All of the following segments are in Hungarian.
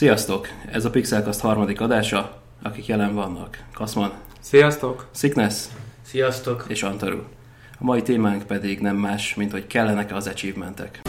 Sziasztok! Ez a Pixelcast harmadik adása, akik jelen vannak. Kaszman, Sziasztok! Sickness Sziasztok! és Antaru. A mai témánk pedig nem más, mint hogy kellenek az achievementek.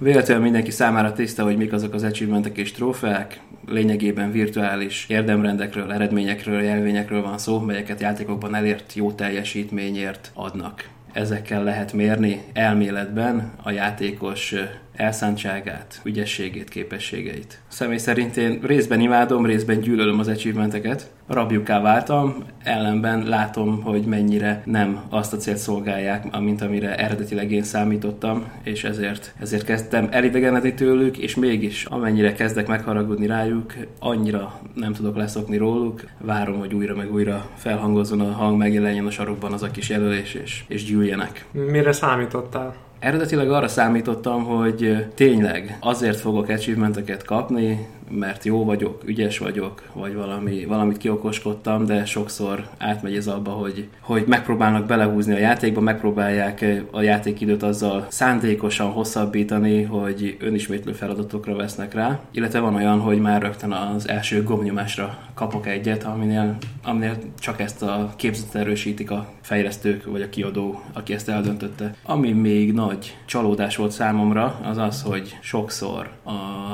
Véletlenül mindenki számára tiszta, hogy mik azok az achievementek és trófeák. Lényegében virtuális érdemrendekről, eredményekről, jelvényekről van szó, melyeket játékokban elért jó teljesítményért adnak. Ezekkel lehet mérni elméletben a játékos elszántságát, ügyességét, képességeit. Személy szerint én részben imádom, részben gyűlölöm az achievementeket. Rabjukká váltam, ellenben látom, hogy mennyire nem azt a célt szolgálják, mint amire eredetileg én számítottam, és ezért, ezért kezdtem elidegenedni tőlük, és mégis amennyire kezdek megharagudni rájuk, annyira nem tudok leszokni róluk. Várom, hogy újra meg újra felhangozzon a hang, megjelenjen a sarokban az a kis jelölés, és, és gyűljenek. Mire számítottál? Eredetileg arra számítottam, hogy tényleg azért fogok achievementeket kapni, mert jó vagyok, ügyes vagyok, vagy valami, valamit kiokoskodtam, de sokszor átmegy ez abba, hogy, hogy megpróbálnak belehúzni a játékba, megpróbálják a játékidőt azzal szándékosan hosszabbítani, hogy önismétlő feladatokra vesznek rá, illetve van olyan, hogy már rögtön az első gombnyomásra kapok egyet, aminél, aminél csak ezt a képzetet erősítik a fejlesztők, vagy a kiadó, aki ezt eldöntötte. Ami még nagy csalódás volt számomra, az az, hogy sokszor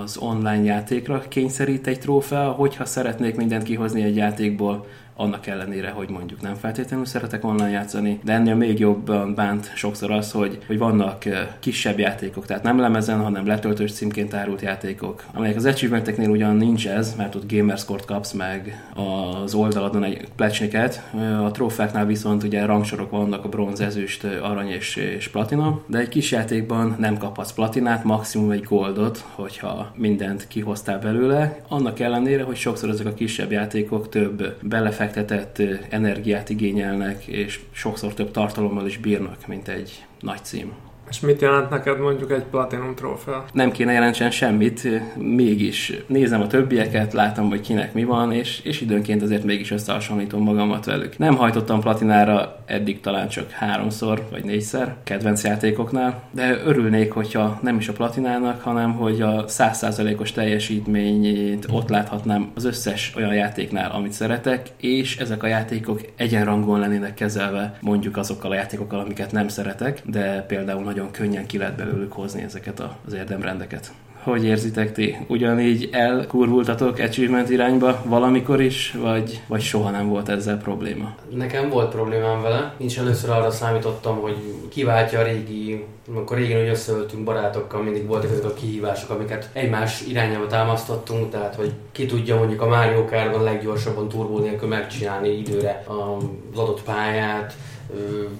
az online játékra kényszerít egy trófea, hogyha szeretnék mindent kihozni egy játékból, annak ellenére, hogy mondjuk nem feltétlenül szeretek online játszani, de ennél még jobban bánt sokszor az, hogy, hogy vannak kisebb játékok, tehát nem lemezen, hanem letöltős címként árult játékok, amelyek az achievementeknél ugyan nincs ez, mert ott gamerscore kapsz meg az oldaladon egy plecsniket, a trófáknál viszont ugye rangsorok vannak, a bronz, ezüst, arany és, és platina, de egy kis játékban nem kaphatsz platinát, maximum egy goldot, hogyha mindent kihoztál belőle, annak ellenére, hogy sokszor ezek a kisebb játékok több belefektetett ö, energiát igényelnek, és sokszor több tartalommal is bírnak, mint egy nagy cím. És mit jelent neked mondjuk egy Platinum trófea? Nem kéne jelentsen semmit, mégis nézem a többieket, látom, hogy kinek mi van, és, és időnként azért mégis összehasonlítom magamat velük. Nem hajtottam platinára eddig talán csak háromszor vagy négyszer kedvenc játékoknál, de örülnék, hogyha nem is a platinának, hanem hogy a 100%-os teljesítményét ott láthatnám az összes olyan játéknál, amit szeretek, és ezek a játékok egyenrangon lennének kezelve mondjuk azokkal a játékokkal, amiket nem szeretek, de például nagyon könnyen ki lehet belőlük hozni ezeket az érdemrendeket. Hogy érzitek ti? Ugyanígy elkurvultatok achievement irányba valamikor is, vagy, vagy soha nem volt ezzel probléma? Nekem volt problémám vele. Nincs először arra számítottam, hogy kiváltja a régi, amikor régen hogy összeöltünk barátokkal, mindig voltak ezek a kihívások, amiket egymás irányába támasztottunk, tehát hogy ki tudja mondjuk a Mario Kartban leggyorsabban turbó nélkül megcsinálni időre az adott pályát,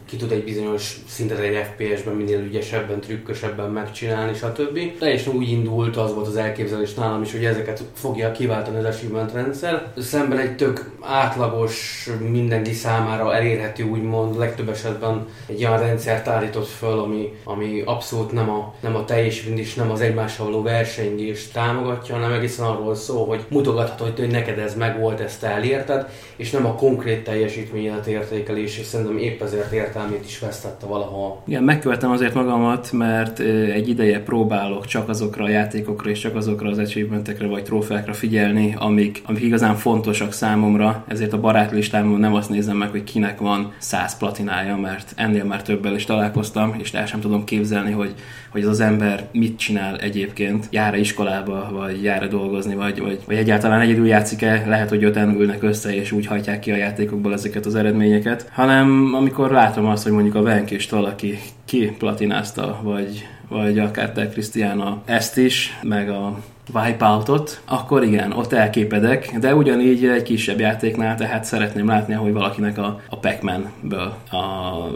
ki tud egy bizonyos szintet egy FPS-ben minél ügyesebben, trükkösebben megcsinálni, stb. Teljesen úgy indult, az volt az elképzelés nálam is, hogy ezeket fogja kiváltani az achievement rendszer. Szemben egy tök átlagos, mindenki számára elérhető, úgymond, legtöbb esetben egy olyan rendszert állított föl, ami, ami abszolút nem a, nem a teljesítményt és nem az egymással való versengést támogatja, hanem egészen arról szól, hogy mutogathatod, hogy neked ez meg volt, ezt te elérted, és nem a konkrét teljesítményedet értékelés, és szerintem épp ezért értelmét is vesztette valaha. Igen, megkövetem azért magamat, mert egy ideje próbálok csak azokra a játékokra és csak azokra az achievementekre vagy trófeákra figyelni, amik, amik igazán fontosak számomra, ezért a barátlistámon nem azt nézem meg, hogy kinek van 100 platinája, mert ennél már többel is találkoztam, és el sem tudom képzelni, hogy, hogy az az ember mit csinál egyébként, jár iskolába, vagy jár dolgozni, vagy, vagy, vagy egyáltalán egyedül játszik-e, lehet, hogy öten ülnek össze, és úgy hajtják ki a játékokból ezeket az eredményeket, hanem amikor látom azt, hogy mondjuk a Venkist valaki ki platinázta, vagy, vagy akár te Krisztiána ezt is, meg a Wipeoutot, akkor igen, ott elképedek, de ugyanígy egy kisebb játéknál, tehát szeretném látni, hogy valakinek a, a Pac-Man-ből, a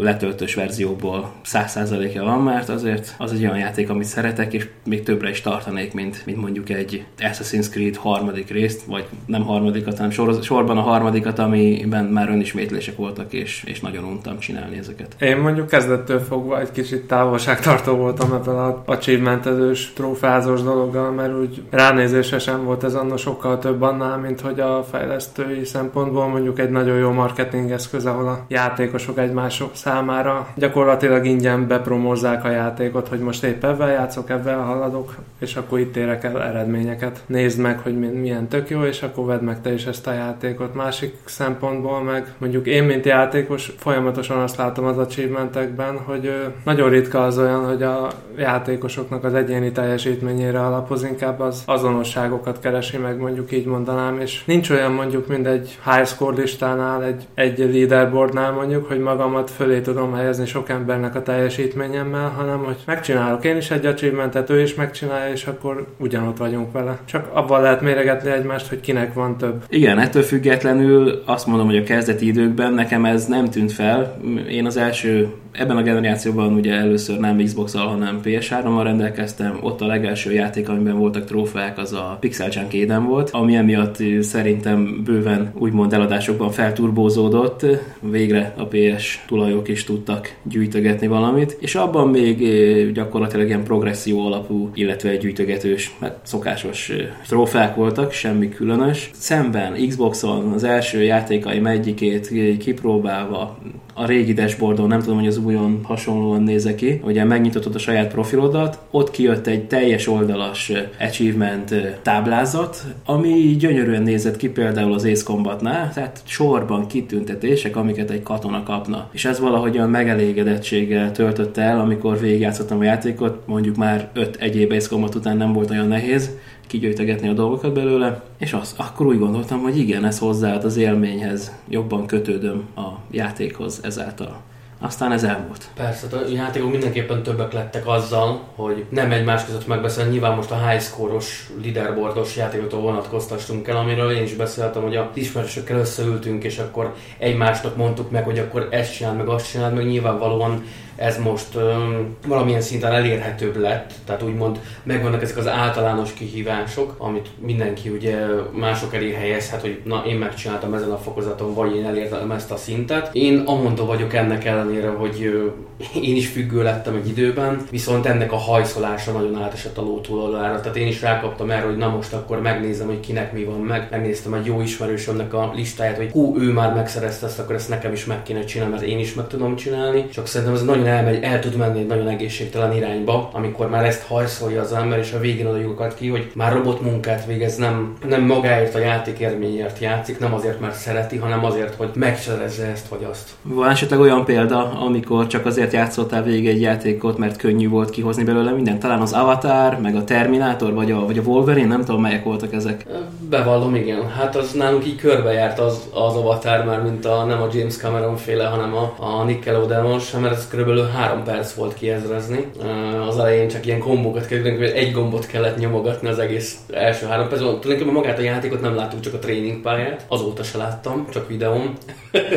letöltős verzióból 100%-ja van, mert azért az egy olyan játék, amit szeretek, és még többre is tartanék, mint, mint mondjuk egy Assassin's Creed harmadik részt, vagy nem harmadikat, hanem sor, sorban a harmadikat, amiben már önismétlések voltak, és, és nagyon untam csinálni ezeket. Én mondjuk kezdettől fogva egy kicsit távolságtartó voltam ebből a achievementezős trófázós dologgal, mert úgy ránézése sem volt ez annak sokkal több annál, mint hogy a fejlesztői szempontból mondjuk egy nagyon jó marketing eszköz, ahol a játékosok egymások számára gyakorlatilag ingyen bepromózzák a játékot, hogy most épp ebben játszok, ebben haladok, és akkor itt érek el eredményeket. Nézd meg, hogy milyen tök jó, és akkor vedd meg te is ezt a játékot. Másik szempontból meg mondjuk én, mint játékos, folyamatosan azt látom az achievementekben, hogy nagyon ritka az olyan, hogy a játékosoknak az egyéni teljesítményére alapoz, inkább az azonosságokat keresi meg, mondjuk így mondanám, és nincs olyan mondjuk, mint egy high score listánál, egy, egy leaderboardnál mondjuk, hogy magamat fölé tudom helyezni sok embernek a teljesítményemmel, hanem hogy megcsinálok én is egy achievementet, ő is megcsinálja, és akkor ugyanott vagyunk vele. Csak abban lehet méregetni egymást, hogy kinek van több. Igen, ettől függetlenül azt mondom, hogy a kezdeti időkben nekem ez nem tűnt fel. Én az első ebben a generációban ugye először nem Xbox-al, hanem PS3-mal rendelkeztem. Ott a legelső játék, amiben voltak trófeák, az a Pixel Junk Eden volt, ami emiatt szerintem bőven úgymond eladásokban felturbózódott. Végre a PS tulajok is tudtak gyűjtögetni valamit, és abban még gyakorlatilag ilyen progresszió alapú, illetve gyűjtögetős, mert szokásos trófeák voltak, semmi különös. Szemben Xboxon az első játékaim egyikét kipróbálva a régi dashboardon, nem tudom, hogy az újon hasonlóan nézek ki, ugye megnyitottad a saját profilodat, ott kijött egy teljes oldalas achievement táblázat, ami gyönyörűen nézett ki például az Ace Combatnál, tehát sorban kitüntetések, amiket egy katona kapna. És ez valahogyan megelégedettséggel töltötte el, amikor végigjátszottam a játékot, mondjuk már öt egyéb Ace Combat után nem volt olyan nehéz, kigyöjtegetni a dolgokat belőle, és az, akkor úgy gondoltam, hogy igen, ez hozzáad az élményhez, jobban kötődöm a játékhoz ezáltal. Aztán ez elmúlt. Persze, a játékok mindenképpen többek lettek azzal, hogy nem egymás között megbeszélni. Nyilván most a high score-os, leaderboardos játékoktól vonatkoztassunk el, amiről én is beszéltem, hogy a ismerősökkel összeültünk, és akkor egymásnak mondtuk meg, hogy akkor ezt csinál, meg azt csinál, meg nyilvánvalóan ez most um, valamilyen szinten elérhetőbb lett, tehát úgymond megvannak ezek az általános kihívások, amit mindenki ugye mások elé helyezhet, hogy na én megcsináltam ezen a fokozaton, vagy én elértem ezt a szintet. Én amondó vagyok ennek ellenére, hogy uh, én is függő lettem egy időben, viszont ennek a hajszolása nagyon átesett a ló túloldalára. Tehát én is rákaptam erre, hogy na most akkor megnézem, hogy kinek mi van meg. Megnéztem egy jó ismerősömnek a listáját, hogy hú, ő már megszerezte ezt, akkor ezt nekem is meg kéne csinálni, mert én is meg tudom csinálni. Csak szerintem ez nagyon nagyon elmegy, el tud menni egy nagyon egészségtelen irányba, amikor már ezt hajszolja az ember, és a végén oda lyukat ki, hogy már robot munkát végez, nem, nem magáért a játék élményért játszik, nem azért, mert szereti, hanem azért, hogy megszerezze ezt vagy azt. Van esetleg olyan példa, amikor csak azért játszottál végig egy játékot, mert könnyű volt kihozni belőle minden? Talán az Avatar, meg a Terminator, vagy a, vagy a Wolverine, nem tudom melyek voltak ezek. Bevallom, igen. Hát az nálunk így körbejárt az, az Avatar már, mint a, nem a James Cameron féle, hanem a, a Nickelodeon sem, mert ez kb körülbelül három perc volt kiezrezni. Az elején csak ilyen kombókat kellett, hogy egy gombot kellett nyomogatni az egész első három perc. Tulajdonképpen magát a játékot nem láttuk, csak a tréning pályát. Azóta se láttam, csak videón.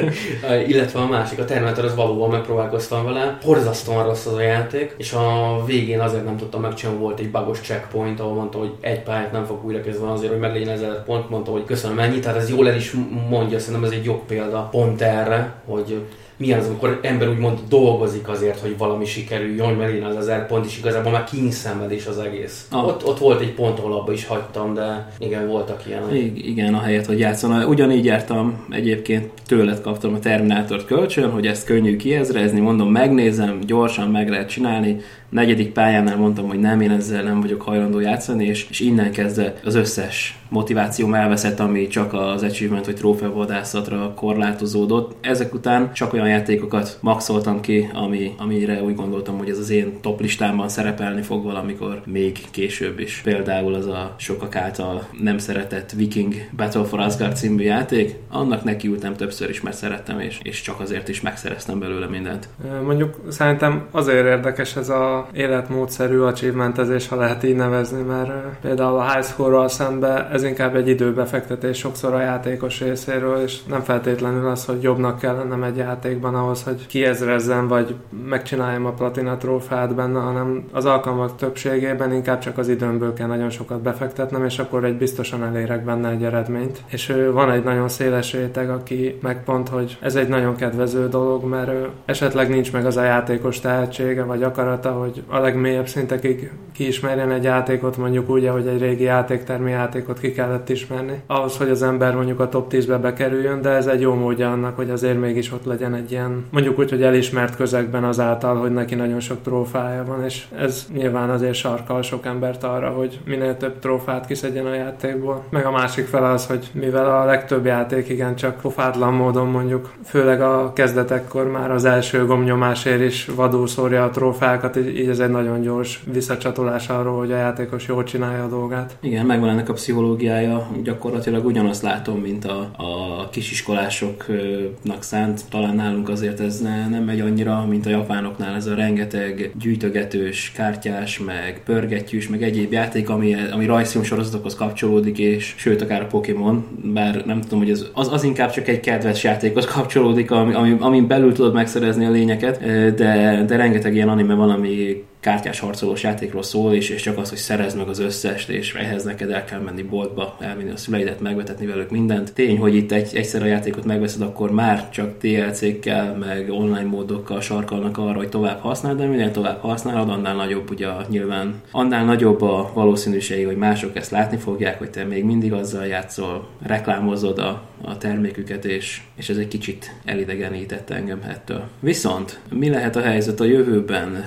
Illetve a másik, a Terminator, az valóban megpróbálkoztam vele. Horzasztóan rossz az a játék, és a végén azért nem tudtam megcsinálni, volt egy bugos checkpoint, ahol mondta, hogy egy pályát nem fog újra kezdeni azért, hogy meglegyen ezer pont, mondta, hogy köszönöm ennyi, tehát ez jól el is mondja, szerintem ez egy jobb példa pont erre, hogy milyen az, amikor ember úgymond dolgozik azért, hogy valami sikerüljön, hogy meglegyen az ezer pont, és igazából már kínszemedés az egész. Ah. Ott, ott, volt egy pont, ahol abba is hagytam, de igen, voltak ilyen. I- igen, a helyet, hogy játszom. Ugyanígy jártam egyébként, tőled kaptam a Terminátort kölcsön, hogy ezt könnyű kiezrezni, mondom, megnézem, gyorsan meg lehet csinálni, negyedik pályánál mondtam, hogy nem, én ezzel nem vagyok hajlandó játszani, és, és innen kezdve az összes motivációm elveszett, ami csak az achievement vagy trófeavadászatra korlátozódott. Ezek után csak olyan játékokat maxoltam ki, ami, amire úgy gondoltam, hogy ez az én top listámban szerepelni fog valamikor még később is. Például az a sokak által nem szeretett Viking Battle for Asgard című játék, annak nekiültem többször is, mert szerettem, és, és csak azért is megszereztem belőle mindent. Mondjuk szerintem azért érdekes ez a fajta életmódszerű achievementezés, ha lehet így nevezni, mert például a high score-ral szemben ez inkább egy időbefektetés sokszor a játékos részéről, és nem feltétlenül az, hogy jobbnak kell lennem egy játékban ahhoz, hogy kiezrezzen, vagy megcsináljam a platina trófát benne, hanem az alkalmak többségében inkább csak az időmből kell nagyon sokat befektetnem, és akkor egy biztosan elérek benne egy eredményt. És van egy nagyon széles réteg, aki meg pont, hogy ez egy nagyon kedvező dolog, mert esetleg nincs meg az a játékos tehetsége vagy akarata, hogy a legmélyebb szintekig kiismerjen egy játékot, mondjuk úgy, hogy egy régi játéktermi játékot ki kellett ismerni. Ahhoz, hogy az ember mondjuk a top 10-be bekerüljön, de ez egy jó módja annak, hogy azért mégis ott legyen egy ilyen, mondjuk úgy, hogy elismert közegben azáltal, hogy neki nagyon sok trófája van, és ez nyilván azért sarkal sok embert arra, hogy minél több trófát kiszedjen a játékból. Meg a másik fel az, hogy mivel a legtöbb játék igen csak pofátlan módon mondjuk, főleg a kezdetekkor már az első gomnyomásért is vadul szórja a trófákat, ez egy nagyon gyors visszacsatolás arról, hogy a játékos jól csinálja a dolgát. Igen, megvan ennek a pszichológiája, gyakorlatilag ugyanazt látom, mint a, a kisiskolásoknak szánt, talán nálunk azért ez ne, nem megy annyira, mint a japánoknál, ez a rengeteg gyűjtögetős, kártyás, meg pörgettyűs, meg egyéb játék, ami, ami rajzfilm sorozatokhoz kapcsolódik, és sőt, akár a Pokémon, bár nem tudom, hogy ez, az, az inkább csak egy kedves játékhoz kapcsolódik, ami, ami, amin belül tudod megszerezni a lényeket, de, de rengeteg ilyen anime van, ami the kártyás harcolós játékról szól, és, és csak az, hogy szerezd meg az összest, és ehhez neked el kell menni boltba, elmenni a szüleidet, megvetetni velük mindent. Tény, hogy itt egy, egyszer a játékot megveszed, akkor már csak DLC-kkel, meg online módokkal sarkalnak arra, hogy tovább használd, de minél tovább használod, annál nagyobb ugye nyilván, annál nagyobb a valószínűség, hogy mások ezt látni fogják, hogy te még mindig azzal játszol, reklámozod a, a terméküket, és, és ez egy kicsit elidegenített engem ettől. Viszont mi lehet a helyzet a jövőben?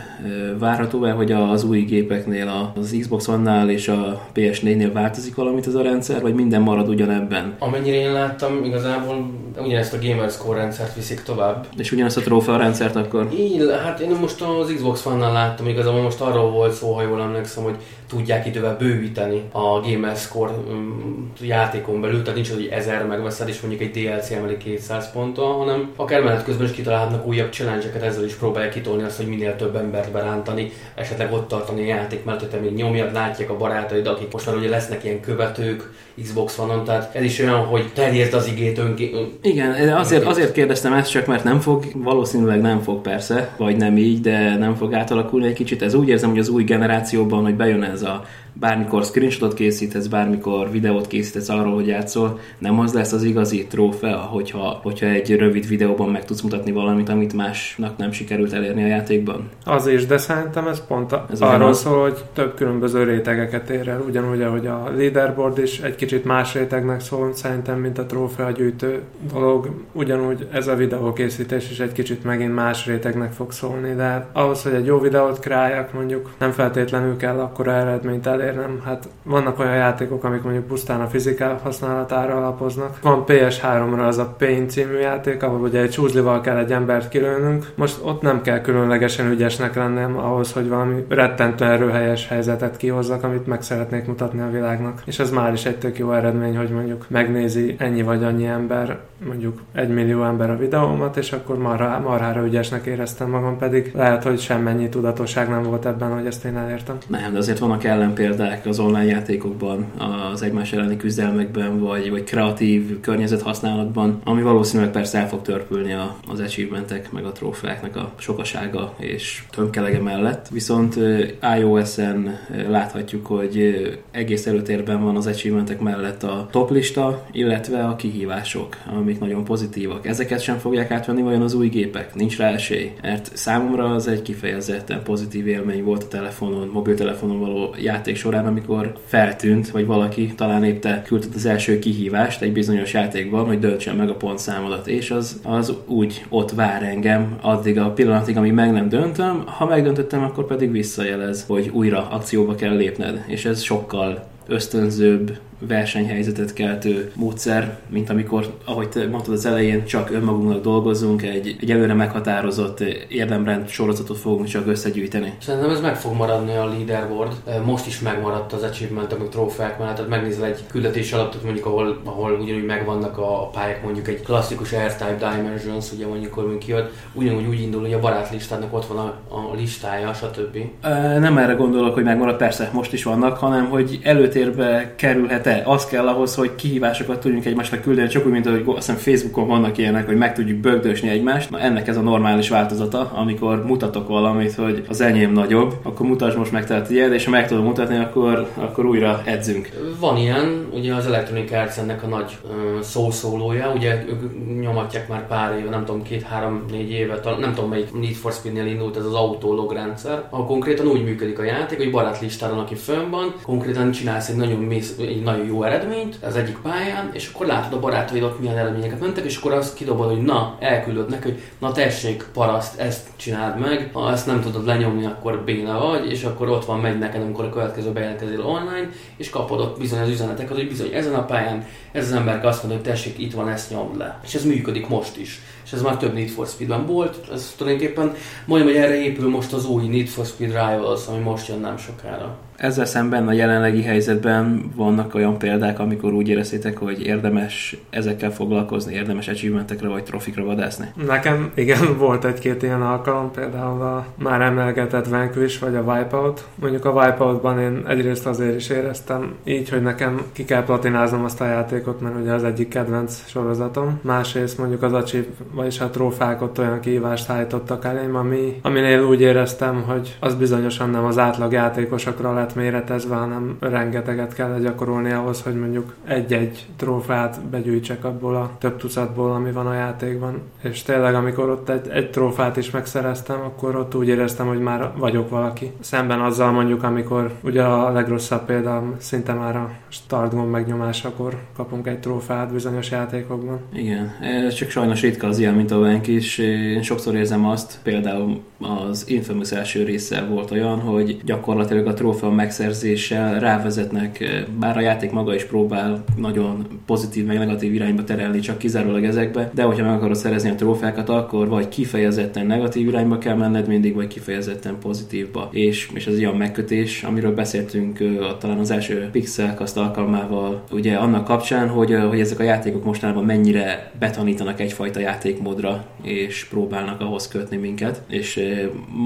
Várható-e, hogy az új gépeknél, az Xbox One-nál és a PS4-nél változik valamit ez a rendszer, vagy minden marad ugyanebben? Amennyire én láttam, igazából ugyanezt a Gamerscore rendszert viszik tovább. És ugyanezt a trófea rendszert akkor? Így, hát én most az Xbox One-nál láttam, igazából most arról volt szó, ha jól emlékszem, hogy tudják idővel bővíteni a Gamerscore um, játékon belül, tehát nincs az, hogy 1000 megveszed, és mondjuk egy DLC emeli 200 ponttal, hanem akár menet közben is kitalálhatnak újabb challenge ezzel is próbálják kitolni azt, hogy minél több embert berántani, esetleg ott tartani a játék mellett, hogy te még nyomjad, látják a barátaid, akik most már ugye lesznek ilyen követők Xbox One-on, tehát ez is olyan, hogy terjeszd az igét önké... Igen, azért, azért kérdeztem ezt csak, mert nem fog, valószínűleg nem fog persze, vagy nem így, de nem fog átalakulni egy kicsit. Ez úgy érzem, hogy az új generációban, hogy bejön ez a bármikor screenshotot készíthetsz, bármikor videót készíthetsz arról, hogy játszol, nem az lesz az igazi trófea, hogyha, hogyha egy rövid videóban meg tudsz mutatni valamit, amit másnak nem sikerült elérni a játékban. Az is, de szerintem ez pont a, ez arról szól, hogy több különböző rétegeket ér el, ugyanúgy, ahogy a leaderboard is egy kicsit más rétegnek szól, szerintem, mint a trófea gyűjtő dolog, ugyanúgy ez a videókészítés is egy kicsit megint más rétegnek fog szólni, de ahhoz, hogy egy jó videót kreáljak, mondjuk nem feltétlenül kell akkor eredményt el elérnem. Hát vannak olyan játékok, amik mondjuk pusztán a fizikál használatára alapoznak. Van PS3-ra az a Paint című játék, ahol ugye egy csúzlival kell egy embert kilőnünk. Most ott nem kell különlegesen ügyesnek lennem ahhoz, hogy valami rettentő erőhelyes helyzetet kihozzak, amit meg szeretnék mutatni a világnak. És ez már is egy tök jó eredmény, hogy mondjuk megnézi ennyi vagy annyi ember, mondjuk egy millió ember a videómat, és akkor marha, marhára ügyesnek éreztem magam, pedig lehet, hogy semmennyi tudatosság nem volt ebben, hogy ezt én elértem. Nem, de azért vannak ellenpéldák példák az online játékokban, az egymás elleni küzdelmekben, vagy, vagy kreatív környezet használatban, ami valószínűleg persze el fog törpülni a, az achievementek, meg a trófeáknak a sokasága és tömkelege mellett. Viszont iOS-en láthatjuk, hogy egész előtérben van az achievementek mellett a toplista, illetve a kihívások, amik nagyon pozitívak. Ezeket sem fogják átvenni vajon az új gépek? Nincs rá esély. Mert számomra az egy kifejezetten pozitív élmény volt a telefonon, mobiltelefonon való játék során, amikor feltűnt, vagy valaki talán épp te küldted az első kihívást egy bizonyos játékban, hogy döntsön meg a pontszámodat, és az, az úgy ott vár engem addig a pillanatig, amíg meg nem döntöm, ha megdöntöttem, akkor pedig visszajelez, hogy újra akcióba kell lépned, és ez sokkal ösztönzőbb, versenyhelyzetet keltő módszer, mint amikor, ahogy te mondtad az elején, csak önmagunknak dolgozunk, egy, egy előre meghatározott érdemrend sorozatot fogunk csak összegyűjteni. Szerintem ez meg fog maradni a leaderboard. Most is megmaradt az achievement, amik trófeák mellett, tehát megnézel egy küldetés alatt, mondjuk ahol, ahol ugyanúgy megvannak a pályák, mondjuk egy klasszikus R-Type Dimensions, ugye mondjuk, amikor kijött, ugyanúgy úgy indul, hogy a barátlistának ott van a, a listája, stb. Nem erre gondolok, hogy megmarad, persze most is vannak, hanem hogy előtérbe kerülhet-e. Az kell ahhoz, hogy kihívásokat tudjunk egymásnak küldeni, csak úgy, mint ahogy azt hiszem Facebookon vannak ilyenek, hogy meg tudjuk bögdösni egymást. Na, ennek ez a normális változata, amikor mutatok valamit, hogy az enyém nagyobb, akkor mutasd most meg tehát ilyen, és ha meg tudom mutatni, akkor, akkor újra edzünk. Van ilyen, ugye az Electronic Arts ennek a nagy uh, szószólója, ugye ők nyomatják már pár éve, nem tudom, két-három-négy éve, nem tudom melyik Need for Speed-nél indult ez az autólog rendszer, ahol konkrétan úgy működik a játék, hogy barátlistáron, aki fönn van, konkrétan csinálsz egy nagyon, mész, egy nagyon jó eredményt az egyik pályán, és akkor látod a barátaidok milyen eredményeket mentek, és akkor azt kidobod, hogy na, elküldöd neki, hogy na tessék, paraszt, ezt csináld meg, ha ezt nem tudod lenyomni, akkor béna vagy, és akkor ott van, megy neked, amikor a következő bejelentkezél online, és kapod ott bizony az üzeneteket, hogy bizony ezen a pályán ez az ember azt mondja, hogy tessék, itt van, ezt nyomd le. És ez működik most is. És ez már több Need for Speed-ben volt. Ez tulajdonképpen majdnem, hogy erre épül most az új Need for Speed Rivals, ami most jön nem sokára. Ezzel szemben a jelenlegi helyzetben vannak olyan példák, amikor úgy éreztétek, hogy érdemes ezekkel foglalkozni, érdemes achievementekre vagy trofikra vadászni? Nekem igen, volt egy-két ilyen alkalom, például a már emlegetett Vanquish vagy a Wipeout. Mondjuk a Wipeoutban én egyrészt azért is éreztem így, hogy nekem ki kell platináznom azt a játékot, mert ugye az egyik kedvenc sorozatom. Másrészt mondjuk az achieve, vagyis a trófák ott olyan kihívást állítottak elém, ami, aminél úgy éreztem, hogy az bizonyosan nem az átlag játékosokra lett méretezve, hanem rengeteget kell gyakorolni ahhoz, hogy mondjuk egy-egy trófát begyűjtsek abból a több tucatból, ami van a játékban. És tényleg, amikor ott egy, egy trófát is megszereztem, akkor ott úgy éreztem, hogy már vagyok valaki. Szemben azzal mondjuk, amikor ugye a legrosszabb példa szinte már a start gomb megnyomásakor kapunk egy trófát bizonyos játékokban. Igen, ez csak sajnos ritka az ilyen, mint a Venk is. Én sokszor érzem azt, például az Infamous első része volt olyan, hogy gyakorlatilag a trófea megszerzéssel rávezetnek, bár a játék maga is próbál nagyon pozitív meg negatív irányba terelni, csak kizárólag ezekbe, de hogyha meg akarod szerezni a trófákat, akkor vagy kifejezetten negatív irányba kell menned mindig, vagy kifejezetten pozitívba. És, és ez ilyen megkötés, amiről beszéltünk talán az első Pixel azt alkalmával, ugye annak kapcsán, hogy, hogy ezek a játékok mostanában mennyire betanítanak egyfajta játékmódra, és próbálnak ahhoz kötni minket, és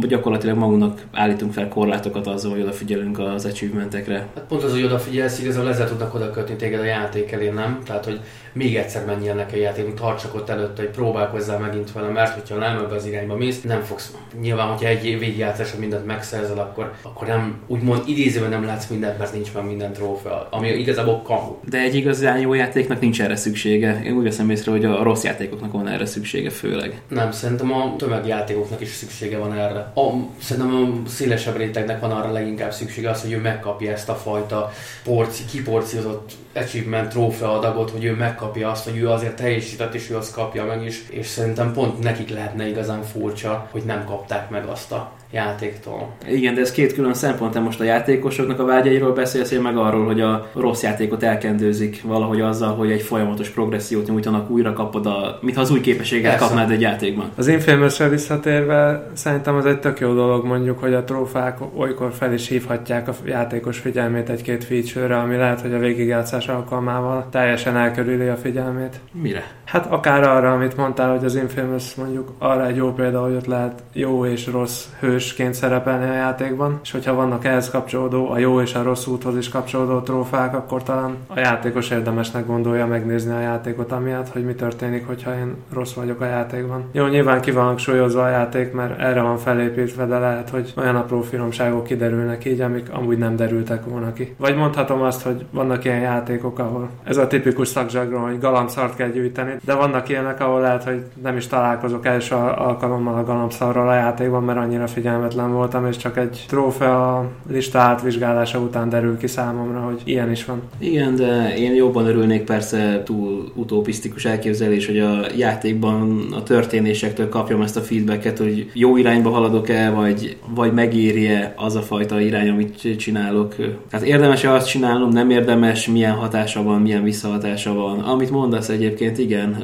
gyakorlatilag magunknak állítunk fel korlátokat azzal, hogy odafigyelünk az achievementekre. Hát pont az, hogy odafigyelsz, igazából ezzel tudnak oda kötni téged a játék elé, nem? Tehát, hogy még egyszer menjél neki a játékunk, tartsak ott előtte, hogy próbálkozzál megint vele, mert hogyha nem ebbe az irányba mész, nem fogsz. Nyilván, hogyha egy végigjátszásra mindent megszerzel, akkor, akkor nem, úgymond idézőben nem látsz mindent, mert nincs már minden trófea, ami igazából kamu. De egy igazán jó játéknak nincs erre szüksége. Én úgy veszem észre, hogy a rossz játékoknak van erre szüksége főleg. Nem, szerintem a tömegjátékoknak is szüksége van erre. A, szerintem a szélesebb rétegnek van arra leginkább szüksége az, hogy ő megkapja ezt a fajta porci, kiporciózott achievement trófea adagot, hogy ő megkapja azt, hogy ő azért teljesített, és ő azt kapja meg is, és szerintem pont nekik lehetne igazán furcsa, hogy nem kapták meg azt a játéktól. Igen, de ez két külön szempont, te most a játékosoknak a vágyairól beszélsz, én meg arról, hogy a rossz játékot elkendőzik valahogy azzal, hogy egy folyamatos progressziót nyújtanak, újra kapod a, mintha az új képességet Persze. kapnád egy játékban. Az infamous visszatérve szerintem az egy tök jó dolog mondjuk, hogy a trófák olykor fel is hívhatják a játékos figyelmét egy-két feature ami lehet, hogy a végigjátszás alkalmával teljesen elkerüli a figyelmét. Mire? Hát akár arra, amit mondtál, hogy az Infamous mondjuk arra egy jó példa, hogy ott lehet jó és rossz hősként szerepelni a játékban, és hogyha vannak ehhez kapcsolódó, a jó és a rossz úthoz is kapcsolódó trófák, akkor talán a játékos érdemesnek gondolja megnézni a játékot amiatt, hogy mi történik, hogyha én rossz vagyok a játékban. Jó, nyilván ki van hangsúlyozva a játék, mert erre van felépítve, de lehet, hogy olyan apró finomságok kiderülnek így, amik amúgy nem derültek volna ki. Vagy mondhatom azt, hogy vannak ilyen játékok, ahol ez a tipikus szakzsagron, hogy galambszart kell gyűjteni, de vannak ilyenek, ahol lehet, hogy nem is találkozok első alkalommal a galambszarral a játékban, mert annyira figyel türelmetlen voltam, és csak egy trófea lista átvizsgálása után derül ki számomra, hogy ilyen is van. Igen, de én jobban örülnék persze túl utopisztikus elképzelés, hogy a játékban a történésektől kapjam ezt a feedbacket, hogy jó irányba haladok-e, vagy, vagy megéri-e az a fajta irány, amit csinálok. Tehát érdemes-e azt csinálnom, nem érdemes, milyen hatása van, milyen visszahatása van. Amit mondasz egyébként, igen,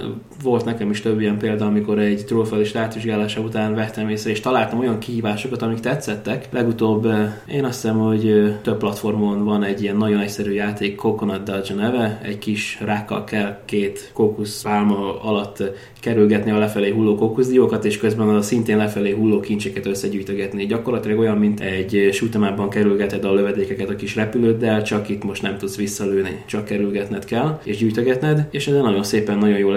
volt nekem is több ilyen példa, amikor egy trófeális átvizsgálása után vettem észre, és találtam olyan kihívásokat, amik tetszettek. Legutóbb én azt hiszem, hogy több platformon van egy ilyen nagyon egyszerű játék, Coconut Dodge neve, egy kis rákkal kell két kókuszpálma alatt kerülgetni a lefelé hulló kókuszdiókat, és közben a szintén lefelé hulló kincseket összegyűjtögetni. Gyakorlatilag olyan, mint egy sútemában kerülgeted a lövedékeket a kis repülőddel, csak itt most nem tudsz visszalőni, csak kerülgetned kell, és gyűjtögetned, és ezen nagyon szépen, nagyon jól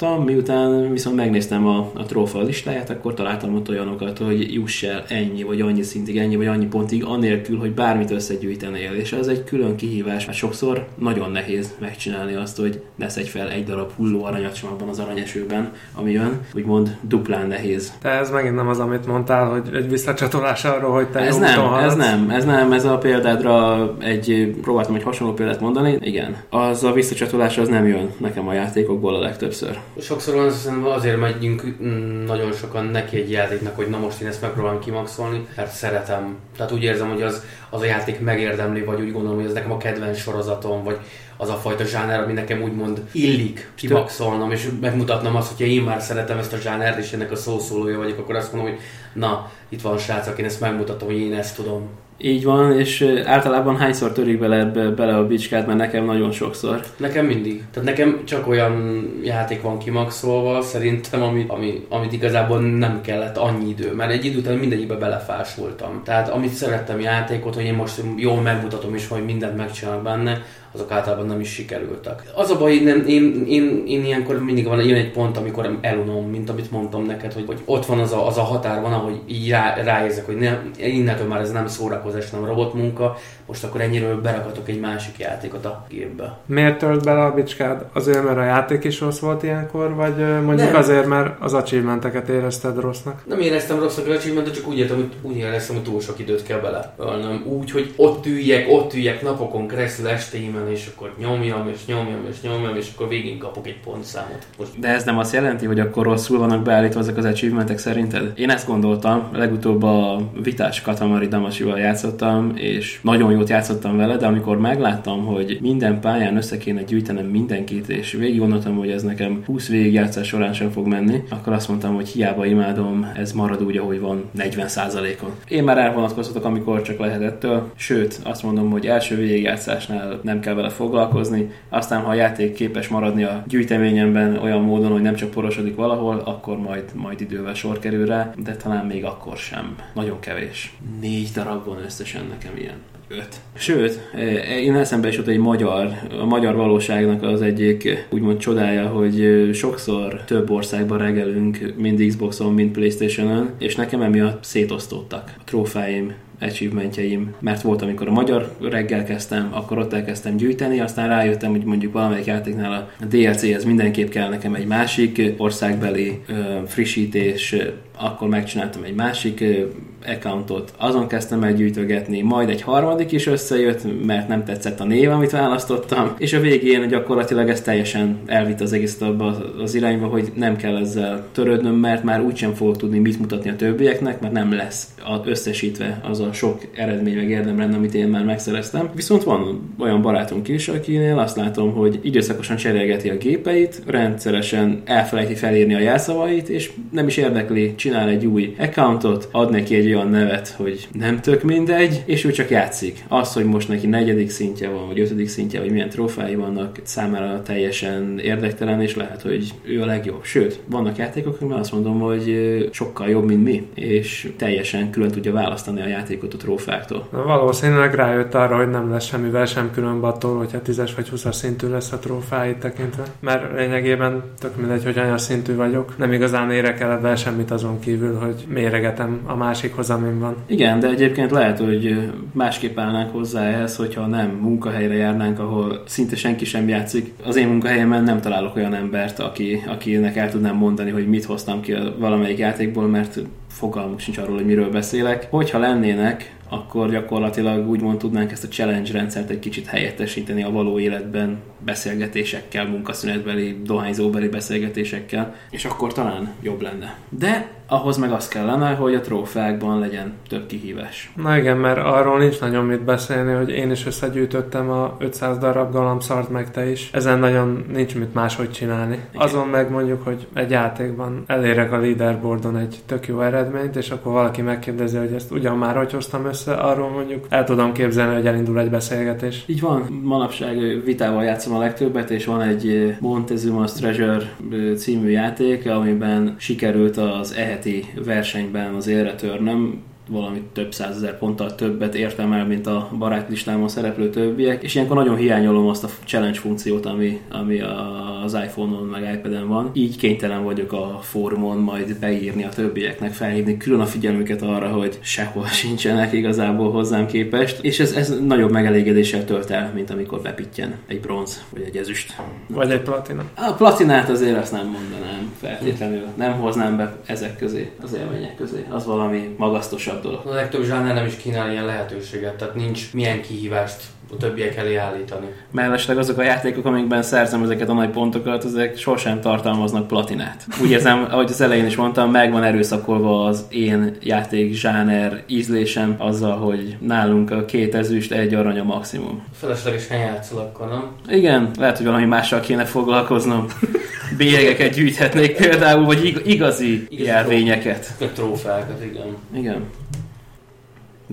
eljátszottam. Miután viszont megnéztem a, a trófa listáját, akkor találtam ott olyanokat, hogy juss el ennyi, vagy annyi szintig, ennyi, vagy annyi pontig, anélkül, hogy bármit összegyűjtenél. És ez egy külön kihívás, mert sokszor nagyon nehéz megcsinálni azt, hogy ne szedj fel egy darab hulló aranyat abban az aranyesőben, ami jön, úgymond duplán nehéz. De ez megint nem az, amit mondtál, hogy egy visszacsatolás arról, hogy te ez nem, ez nem, ez nem, ez a példádra egy, próbáltam egy hasonló példát mondani, igen. Az a visszacsatolás az nem jön nekem a játékokból a legtöbbször. Sokszor van, azért megyünk mm, nagyon sokan neki egy játéknak, hogy na most én ezt megpróbálom kimaxolni, mert szeretem. Tehát úgy érzem, hogy az, az a játék megérdemli, vagy úgy gondolom, hogy ez nekem a kedvenc sorozatom, vagy az a fajta zsáner, ami nekem úgymond illik kimaxolnom, és megmutatnom azt, hogyha én már szeretem ezt a zsánert, és ennek a szószólója vagyok, akkor azt mondom, hogy na, itt van srác, én ezt megmutatom, hogy én ezt tudom. Így van, és általában hányszor törik bele bele a bicskát, mert nekem nagyon sokszor. Nekem mindig. Tehát nekem csak olyan játék van kimaxolva, szerintem, amit, ami, amit igazából nem kellett annyi idő, mert egy idő után mindegyikbe belefásultam. Tehát amit szerettem játékot, hogy én most jól megmutatom is, hogy mindent megcsinálok benne, azok általában nem is sikerültek. Az a baj, nem, én, én, én ilyenkor mindig van jön egy pont, amikor elunom, mint amit mondtam neked, hogy, hogy ott van az a, az a határ, van, ahogy így rá, ráérzek, hogy ne, innentől már ez nem szórakozás, nem robotmunka, most akkor ennyiről berakatok egy másik játékot a gépbe. Miért tölt bele a bicskád? Azért, mert a játék is rossz volt ilyenkor, vagy mondjuk nem. azért, mert az achievementeket érezted rossznak? Nem éreztem rossznak az achievementet, csak úgy, értem, hogy úgy éreztem, hogy túl sok időt kell bele. Nem úgy, hogy ott üljek, ott üljek napokon keresztül estéimen, és akkor nyomjam, és nyomjam, és nyomjam, és akkor végig kapok egy pontszámot. Most... De ez nem azt jelenti, hogy akkor rosszul vannak beállítva ezek az achievementek szerinted? Én ezt gondoltam, legutóbb a vitás Katamari Damasival játszottam, és nagyon jót játszottam vele, de amikor megláttam, hogy minden pályán össze kéne gyűjtenem mindenkit, és végig gondoltam, hogy ez nekem 20 végigjátszás során sem fog menni, akkor azt mondtam, hogy hiába imádom, ez marad úgy, ahogy van 40%-on. Én már elvonatkoztatok, amikor csak lehetettől, sőt, azt mondom, hogy első végigjátszásnál nem kell vele foglalkozni, aztán ha a játék képes maradni a gyűjteményemben olyan módon, hogy nem csak porosodik valahol, akkor majd, majd idővel sor kerül rá, de talán még akkor sem. Nagyon kevés. Négy darab van összesen nekem ilyen öt. Sőt, eh, én eszembe is ott egy magyar, a magyar valóságnak az egyik úgymond csodája, hogy eh, sokszor több országban regelünk, mind Xboxon, mind Playstation-on, és nekem emiatt szétosztottak a trófáim, achievementjeim, mert volt, amikor a magyar reggel kezdtem, akkor ott elkezdtem gyűjteni, aztán rájöttem, hogy mondjuk valamelyik játéknál a DLC-hez mindenképp kell nekem egy másik országbeli ö, frissítés, akkor megcsináltam egy másik accountot, azon kezdtem el gyűjtögetni, majd egy harmadik is összejött, mert nem tetszett a név, amit választottam, és a végén gyakorlatilag ez teljesen elvitt az egész abba az irányba, hogy nem kell ezzel törődnöm, mert már úgysem fogok tudni mit mutatni a többieknek, mert nem lesz összesítve az a sok eredmény meg érdemrend, amit én már megszereztem. Viszont van olyan barátunk is, akinél azt látom, hogy időszakosan cserélgeti a gépeit, rendszeresen elfelejti felírni a jelszavait, és nem is érdekli, csinál egy új accountot, ad neki egy olyan nevet, hogy nem tök mindegy, és ő csak játszik. Az, hogy most neki negyedik szintje van, vagy ötödik szintje, vagy milyen trófái vannak, számára teljesen érdektelen, és lehet, hogy ő a legjobb. Sőt, vannak játékok, amiben azt mondom, hogy sokkal jobb, mint mi, és teljesen külön tudja választani a játékot a trófáktól. Valószínűleg rájött arra, hogy nem lesz semmivel sem különb attól, hogyha 10-es vagy 20-as szintű lesz a trófáit tekintve. Mert lényegében tök mindegy, hogy olyan szintű vagyok. Nem igazán érek el ebben semmit azon kívül, hogy méregetem a másik játékhoz, amin van. Igen, de egyébként lehet, hogy másképp állnánk hozzá ehhez, hogyha nem munkahelyre járnánk, ahol szinte senki sem játszik. Az én munkahelyemen nem találok olyan embert, aki, akinek el tudnám mondani, hogy mit hoztam ki valamelyik játékból, mert fogalmuk sincs arról, hogy miről beszélek. Hogyha lennének, akkor gyakorlatilag úgymond tudnánk ezt a challenge rendszert egy kicsit helyettesíteni a való életben beszélgetésekkel, munkaszünetbeli, dohányzóbeli beszélgetésekkel, és akkor talán jobb lenne. De ahhoz meg az kellene, hogy a trófeákban legyen több kihívás. Na igen, mert arról nincs nagyon mit beszélni, hogy én is összegyűjtöttem a 500 darab galambszart, meg te is. Ezen nagyon nincs mit máshogy csinálni. Igen. Azon meg mondjuk, hogy egy játékban elérek a leaderboardon egy tök jó eredményt, és akkor valaki megkérdezi, hogy ezt ugyan már hogy hoztam össze, arról mondjuk el tudom képzelni, hogy elindul egy beszélgetés. Így van, manapság vitával játszom a legtöbbet, és van egy Montezuma's Treasure című játék, amiben sikerült az eheti versenyben az élre törnöm, valami több százezer ponttal többet értem el, mint a barátlistámon szereplő többiek, és ilyenkor nagyon hiányolom azt a challenge funkciót, ami, ami az iPhone-on meg iPad-en van. Így kénytelen vagyok a fórumon majd beírni a többieknek, felhívni külön a figyelmüket arra, hogy sehol sincsenek igazából hozzám képest, és ez, ez nagyobb megelégedéssel tölt el, mint amikor bepittyen egy bronz vagy egy ezüst. Vagy egy platina. A platinát azért azt nem mondanám feltétlenül. Nem hoznám be ezek közé, az élmények közé. Az valami magasztosabb dolog. A legtöbb zsáner nem is kínál ilyen lehetőséget, tehát nincs milyen kihívást a többiek elé állítani. Mellesleg azok a játékok, amikben szerzem ezeket a nagy pontokat, ezek sosem tartalmaznak platinát. Úgy érzem, ahogy az elején is mondtam, meg van erőszakolva az én játék zsáner ízlésem azzal, hogy nálunk a két ezüst, egy arany a maximum. Feleslegesen játszol akkor, nem? Igen, lehet, hogy valami mással kéne foglalkoznom. Bélyegeket gyűjthetnék például, vagy igazi, igazi jelvényeket. Trófákat, igen. Igen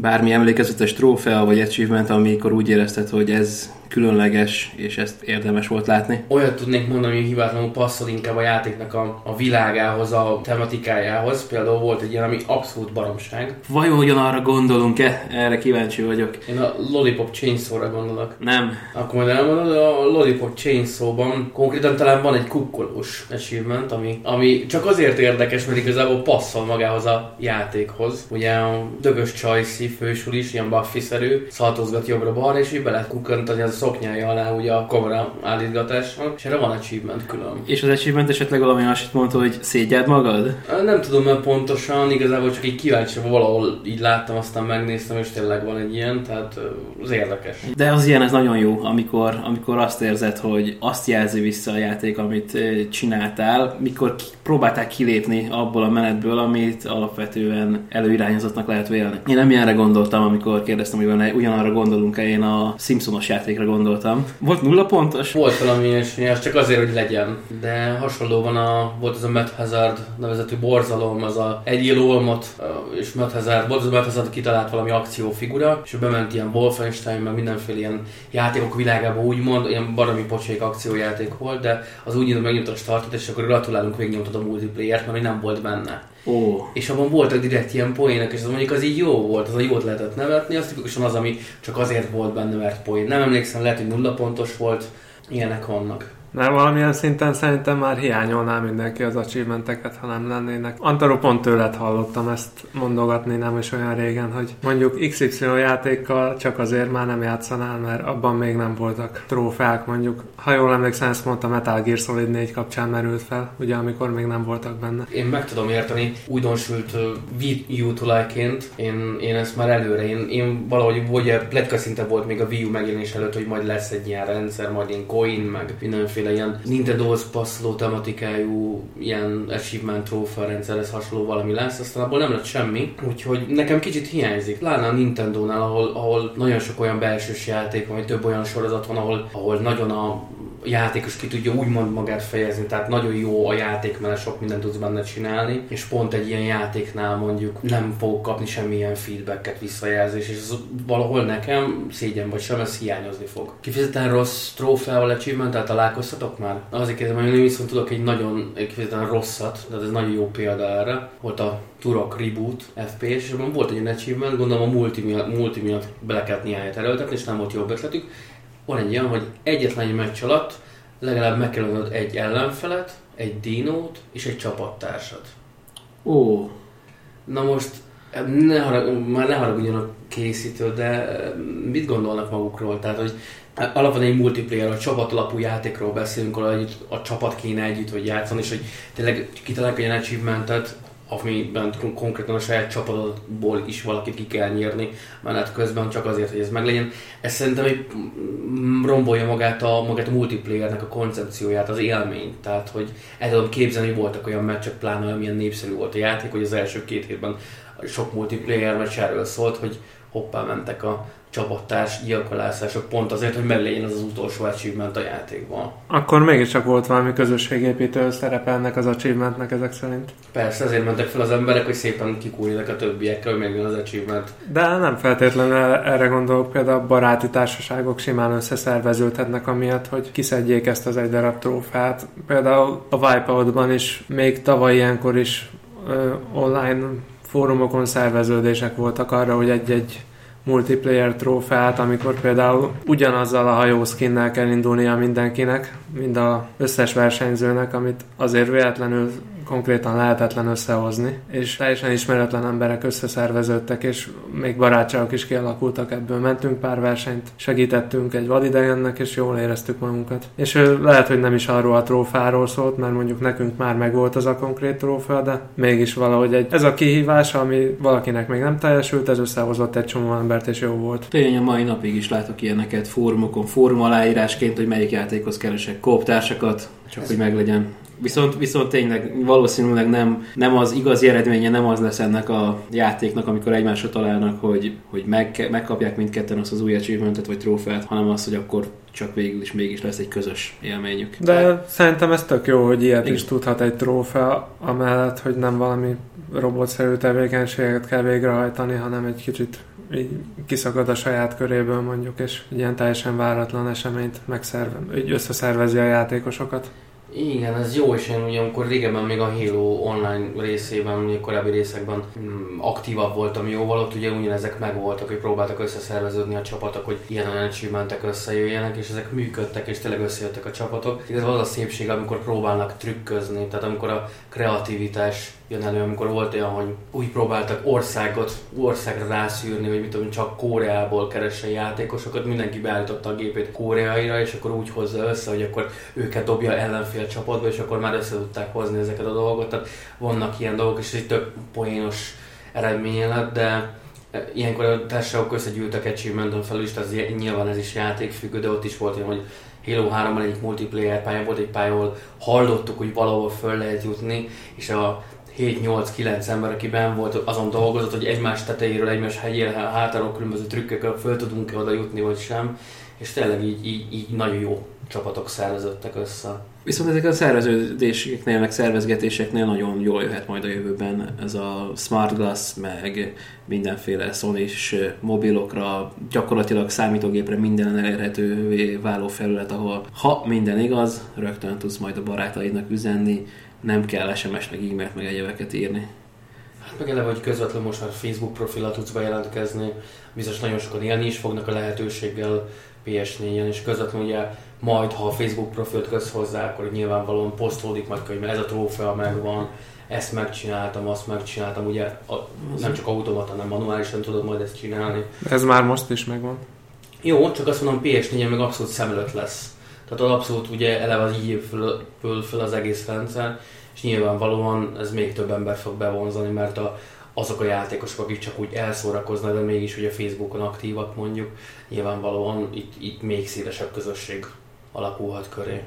bármi emlékezetes trófea vagy achievement, amikor úgy érezted, hogy ez különleges, és ezt érdemes volt látni. Olyat tudnék mondani, hogy hibátlanul passzol inkább a játéknak a, a világához, a tematikájához. Például volt egy ilyen, ami abszolút baromság. Vajon ugyanarra gondolunk-e? Erre kíváncsi vagyok. Én a Lollipop Chainsaw-ra gondolok. Nem. Akkor majd elmondod, a Lollipop Chainsaw-ban konkrétan talán van egy kukkolós achievement, ami, ami csak azért érdekes, mert igazából passzol magához a játékhoz. Ugye a dögös Csajci fősul is, ilyen Buffy-szerű, szaltozgat jobbra-balra, és így be lehet kukkantani az szoknyája alá ugye a kamera állítgatáson, és erre van achievement külön. És az achievement esetleg valami azt mondta, hogy szégyed magad? Nem tudom mert pontosan, igazából csak így kíváncsi, valahol így láttam, aztán megnéztem, és tényleg van egy ilyen, tehát az érdekes. De az ilyen, ez nagyon jó, amikor, amikor azt érzed, hogy azt jelzi vissza a játék, amit csináltál, mikor próbálták kilépni abból a menetből, amit alapvetően előirányozottnak lehet vélni. Én nem ilyenre gondoltam, amikor kérdeztem, hogy ugyanarra gondolunk-e, én a Simpsonos játékra gondoltam. Volt nulla pontos? Volt valami ilyesmi, az csak azért, hogy legyen. De hasonlóan a, volt az a Matt Hazard nevezetű borzalom, az a egy olmot, és Matt Hazard, volt az a Matt Hazard kitalált valami akciófigura, és bement ilyen Wolfenstein, meg mindenféle ilyen játékok világába úgymond, ilyen baromi pocsék akciójáték volt, de az úgy nyílt megnyitotta a startot, és akkor gratulálunk, végignyomtad a multiplayer-t, mert nem volt benne. Oh. És abban voltak direkt ilyen poénok, és az mondjuk az így jó volt, az a jót lehetett nevetni, az tipikusan az, ami csak azért volt benne, mert poén. Nem emlékszem, lehet, hogy nulla pontos volt, ilyenek vannak. Mert valamilyen szinten szerintem már hiányolná mindenki az achievementeket, ha nem lennének. Antaro pont tőled hallottam ezt mondogatni nem is olyan régen, hogy mondjuk XY játékkal csak azért már nem játszanál, mert abban még nem voltak trófeák, mondjuk. Ha jól emlékszem, ezt mondta Metal Gear Solid 4 kapcsán merült fel, ugye amikor még nem voltak benne. Én meg tudom érteni, újdonsült Wii U tulajként, én, én ezt már előre, én, én valahogy ugye pletka szinte volt még a Wii U megjelenés előtt, hogy majd lesz egy ilyen rendszer, majd ilyen coin, meg mindenféle mindenféle ilyen Nintendo-hoz passzoló tematikájú ilyen achievement trófa rendszerhez hasonló valami lesz, aztán abból nem lett semmi, úgyhogy nekem kicsit hiányzik. Lánál a Nintendo-nál, ahol, ahol nagyon sok olyan belsős játék van, vagy több olyan sorozat van, ahol, ahol nagyon a játékos ki tudja úgymond magát fejezni, tehát nagyon jó a játék, mert sok mindent tudsz benne csinálni, és pont egy ilyen játéknál mondjuk nem fog kapni semmilyen feedbacket, visszajelzés, és ez valahol nekem szégyen vagy sem, ez hiányozni fog. Kifejezetten rossz trófeával achievement találkoztatok már? Azért kérdezem, hogy én viszont tudok egy nagyon kifejezetten rosszat, de ez nagyon jó példa erre. Volt a Turok Reboot FPS, és abban volt egy achievement, gondolom a multi miatt, multi miatt bele kellett néhányat erőltetni, és nem volt jobb ötletük van egy olyan, hogy egyetlen egy meccs alatt legalább meg kell adnod egy ellenfelet, egy dinót és egy csapattársat. Ó. Na most, ne harag, már ne haragudjon a készítő, de mit gondolnak magukról? Tehát, hogy alapvetően egy multiplayer, a csapat alapú játékról beszélünk, ahol a csapat kéne együtt hogy játszani, és hogy tényleg kitalálják egy achievementet, amiben konkrétan a saját csapatodból is valakit ki kell nyírni menet közben, csak azért, hogy ez meglegyen. Ez szerintem egy rombolja magát a, magát a multiplayernek a koncepcióját, az élményt. Tehát, hogy el tudom képzelni, hogy voltak olyan meccsek, pláne amilyen népszerű volt a játék, hogy az első két hétben sok multiplayer meccs erről szólt, hogy hoppá mentek a csapattárs gyilkolászások pont azért, hogy meglegyen az az utolsó achievement a játékban. Akkor mégiscsak volt valami közösségépítő szerepe ennek az achievementnek ezek szerint. Persze, ezért mentek fel az emberek, hogy szépen kikúrjanak a többiekkel, hogy megjön az achievement. De nem feltétlenül erre gondolok, például a baráti társaságok simán összeszerveződhetnek amiatt, hogy kiszedjék ezt az egy darab trófát. Például a Wipeout-ban is még tavaly ilyenkor is ö, online fórumokon szerveződések voltak arra, hogy egy-egy multiplayer trófeát, amikor például ugyanazzal a hajószkinnel kell indulnia mindenkinek, mind a összes versenyzőnek, amit azért véletlenül konkrétan lehetetlen összehozni, és teljesen ismeretlen emberek összeszerveződtek, és még barátságok is kialakultak ebből. Mentünk pár versenyt, segítettünk egy vadidejennek, és jól éreztük magunkat. És lehet, hogy nem is arról a trófáról szólt, mert mondjuk nekünk már megvolt az a konkrét trófea, de mégis valahogy egy, ez a kihívás, ami valakinek még nem teljesült, ez összehozott egy csomó embert, és jó volt. Tényleg a mai napig is látok ilyeneket fórumokon, fórum aláírásként, hogy melyik játékhoz keresek kóptársakat, csak ez hogy meglegyen Viszont, viszont tényleg valószínűleg nem, nem az igazi eredménye nem az lesz ennek a játéknak, amikor egymásra találnak, hogy, hogy meg, megkapják mindketten azt az új achievementet vagy trófeát, hanem az, hogy akkor csak végül is mégis lesz egy közös élményük. De szerintem ez tök jó, hogy ilyet Igen. is tudhat egy trófea, amellett, hogy nem valami robotszerű tevékenységet kell végrehajtani, hanem egy kicsit így kiszakad a saját köréből mondjuk, és ilyen teljesen váratlan eseményt megszerve, így összeszervezi a játékosokat. Igen, ez jó, és én ugye amikor régebben még a Halo online részében, ugye korábbi részekben mm, aktívabb voltam jóval, ott ugye ugyanezek megvoltak, hogy próbáltak összeszerveződni a csapatok, hogy ilyen achievementek összejöjjenek, és ezek működtek, és tényleg összejöttek a csapatok. Igazából az a szépség, amikor próbálnak trükközni, tehát amikor a kreativitás jön elő, amikor volt olyan, hogy úgy próbáltak országot, országra rászűrni, hogy mit tudom, csak Koreából keressen játékosokat, mindenki beállította a gépét Koreaira, és akkor úgy hozza össze, hogy akkor őket dobja ellenfél csapatba, és akkor már össze tudták hozni ezeket a dolgokat. Tehát vannak ilyen dolgok, és egy tök poénos eredménye lett, de e, ilyenkor a társaságok összegyűltek achievement felül is, tehát nyilván ez is játékfüggő, de ott is volt olyan, hogy Halo 3-ban egyik multiplayer pálya volt, egy pálya, ahol hallottuk, hogy valahol föl lehet jutni, és a 7-8-9 ember, aki ben volt, azon dolgozott, hogy egymás tetejéről, egymás hegyéről, hátáról különböző trükkökkel föl tudunk-e oda jutni, vagy sem. És tényleg így, így, így nagyon jó csapatok szerveződtek össze. Viszont ezek a szerveződéseknél, meg szervezgetéseknél nagyon jól jöhet majd a jövőben ez a Smart Glass, meg mindenféle sony mobilokra, gyakorlatilag számítógépre minden elérhetővé váló felület, ahol ha minden igaz, rögtön tudsz majd a barátaidnak üzenni, nem kell SMS, meg e-mailt, meg egyebeket írni. Hát meg eleve, hogy közvetlenül most már Facebook profilra tudsz bejelentkezni, biztos nagyon sokan élni is fognak a lehetőséggel PS4-en, és közvetlenül ugye majd, ha a Facebook profilt köz hozzá, akkor nyilvánvalóan posztolódik majd, hogy ez a trófea megvan, ezt megcsináltam, azt megcsináltam, ugye a, nem csak automata, hanem manuálisan tudod majd ezt csinálni. Ez már most is megvan. Jó, csak azt mondom, PS4-en meg abszolút szemlőtt lesz. Tehát abszolút ugye eleve az így föl, föl, az egész rendszer, és nyilvánvalóan ez még több ember fog bevonzani, mert a, azok a játékosok, akik csak úgy elszórakoznak, de mégis ugye Facebookon aktívak mondjuk, nyilvánvalóan itt, itt még szélesebb közösség alakulhat köré.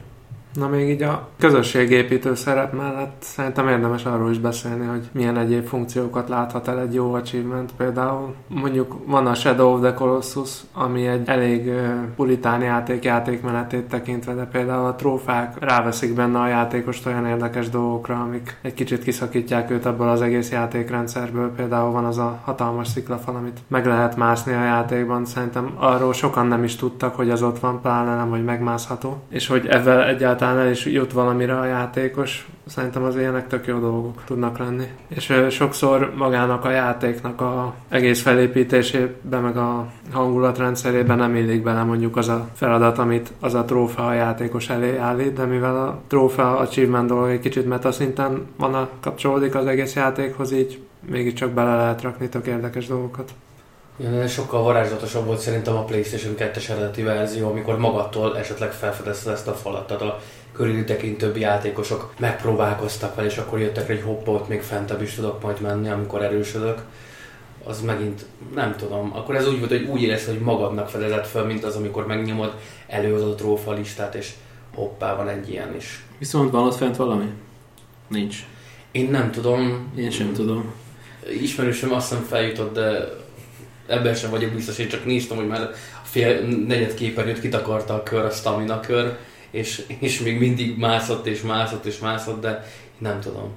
Na még így a közösségépítő szerep mellett szerintem érdemes arról is beszélni, hogy milyen egyéb funkciókat láthat el egy jó achievement. Például mondjuk van a Shadow of the Colossus, ami egy elég puritán játék játékmenetét tekintve, de például a trófák ráveszik benne a játékost olyan érdekes dolgokra, amik egy kicsit kiszakítják őt abból az egész játékrendszerből. Például van az a hatalmas sziklafal, amit meg lehet mászni a játékban. Szerintem arról sokan nem is tudtak, hogy az ott van, pláne nem, hogy megmászható. És hogy ezzel egyáltalán egyáltalán is jut valamire a játékos, szerintem az ilyenek tök jó dolgok tudnak lenni. És sokszor magának a játéknak a egész felépítésébe, meg a hangulatrendszerében nem illik bele mondjuk az a feladat, amit az a trófea a játékos elé állít, de mivel a trófea achievement dolog egy kicsit metaszinten van a kapcsolódik az egész játékhoz, így mégiscsak bele lehet rakni tök érdekes dolgokat. Sokkal varázslatosabb volt szerintem a PlayStation 2-es eredeti verzió, amikor magattól esetleg felfedezted ezt a falat, tehát a több játékosok megpróbálkoztak vele, és akkor jöttek egy hoppot, ott még fentebb is tudok majd menni, amikor erősödök. Az megint, nem tudom, akkor ez úgy volt, hogy úgy érezted, hogy magadnak fedezett fel, mint az, amikor megnyomod előadott trófa listát, és hoppá, van egy ilyen is. Viszont van ott fent valami? Nincs. Én nem tudom. Én sem tudom. Ismerősöm azt hiszem feljutott, de ebben sem vagyok biztos, én csak néztem, hogy már fél negyed képernyőt kitakarta a kör, a stamina kör, és, és még mindig mászott és mászott és mászott, de nem tudom.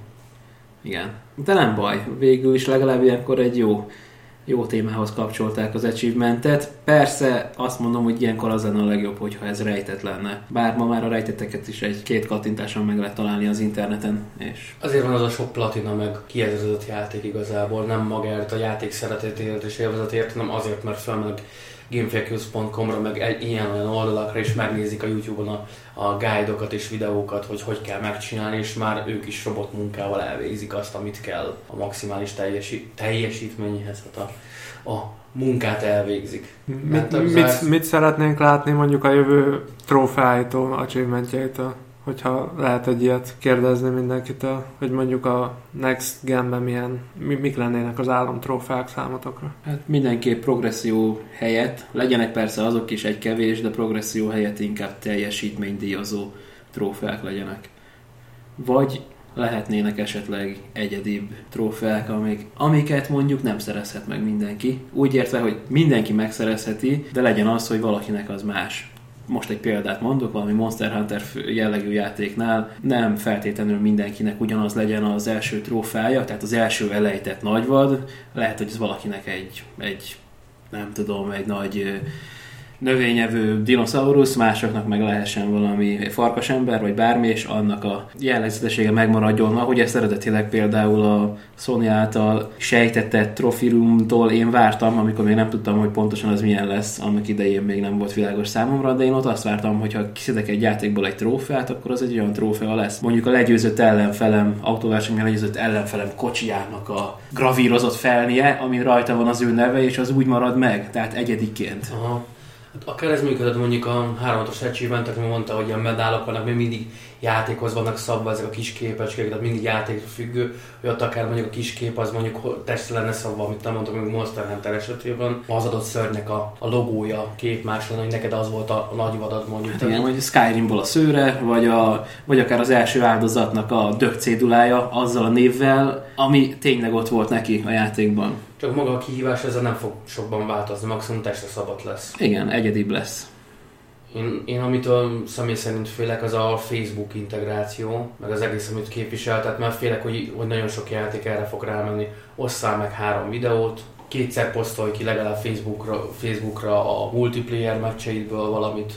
Igen. De nem baj, végül is legalább ilyenkor egy jó, jó témához kapcsolták az achievementet. Persze azt mondom, hogy ilyenkor az lenne a legjobb, hogyha ez rejtett lenne. Bár ma már a rejteteket is egy-két kattintáson meg lehet találni az interneten. És... Azért van az a sok platina meg kiezredett játék igazából, nem magát a játék szeretetért és élvezetért, hanem azért, mert felmennek gamefacus.com-ra, meg egy, ilyen olyan oldalakra, és megnézik a YouTube-on a, a guide-okat és videókat, hogy hogy kell megcsinálni, és már ők is robot munkával elvégzik azt, amit kell a maximális teljesi, teljesítményhez, hát a, a munkát elvégzik. Mit, mit, mit szeretnénk látni mondjuk a jövő trófáitól, achievementjeitől? Hogyha lehet egy ilyet kérdezni mindenkitől, hogy mondjuk a Next Genben milyen, mi, mik lennének az államtrófák számotokra? Hát mindenképp progresszió helyett, legyenek persze azok is egy kevés, de progresszió helyett inkább teljesítménydíjazó trófeák legyenek. Vagy lehetnének esetleg egyedibb trófeák, amik, amiket mondjuk nem szerezhet meg mindenki. Úgy értve, hogy mindenki megszerezheti, de legyen az, hogy valakinek az más most egy példát mondok, valami Monster Hunter jellegű játéknál nem feltétlenül mindenkinek ugyanaz legyen az első trófája, tehát az első elejtett nagyvad, lehet, hogy ez valakinek egy, egy nem tudom, egy nagy növényevő dinoszaurusz, másoknak meg lehessen valami farkasember, vagy bármi, és annak a jellegzetessége megmaradjon, ahogy ezt eredetileg például a Sony által sejtetett Trofirumtól én vártam, amikor még nem tudtam, hogy pontosan az milyen lesz, annak idején még nem volt világos számomra, de én ott azt vártam, hogy ha kiszedek egy játékból egy trófeát, akkor az egy olyan trófea lesz. Mondjuk a legyőzött ellenfelem, autóversenyben legyőzött ellenfelem kocsijának a gravírozott felnie, ami rajta van az ő neve, és az úgy marad meg, tehát egyediként. Aha. Hát akár ez működött mondjuk a 3 os achievement aki mondta, hogy a medálok vannak, még mindig játékhoz vannak szabva ezek a kis képecskék, tehát mindig játék függő, hogy ott akár mondjuk a kis kép az mondjuk testre lenne szabva, amit nem mondtam, hogy Monster Hunter esetében, az adott szörnynek a, a logója, kép más lenne, hogy neked az volt a, a nagy vadat mondjuk. Hát igen, vagy Skyrimból a szőre, vagy, a, vagy akár az első áldozatnak a dög cédulája azzal a névvel, ami tényleg ott volt neki a játékban. Csak maga a kihívás ezzel nem fog sokban változni, maximum testre szabad lesz. Igen, egyedibb lesz. Én, én amitől személy szerint félek, az a Facebook integráció, meg az egész, amit képvisel, tehát mert félek, hogy, hogy nagyon sok játék erre fog rámenni. Osszál meg három videót, kétszer posztolj ki legalább Facebookra, Facebookra a multiplayer meccseidből valamit.